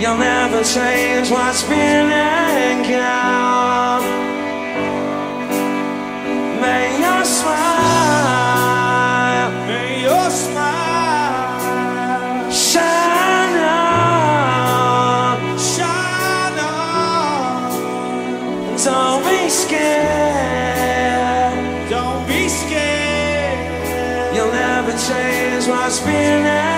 You'll never change what's been and gone. May your smile, may your smile shine on, shine on. Don't be scared, don't be scared. You'll never change what's been and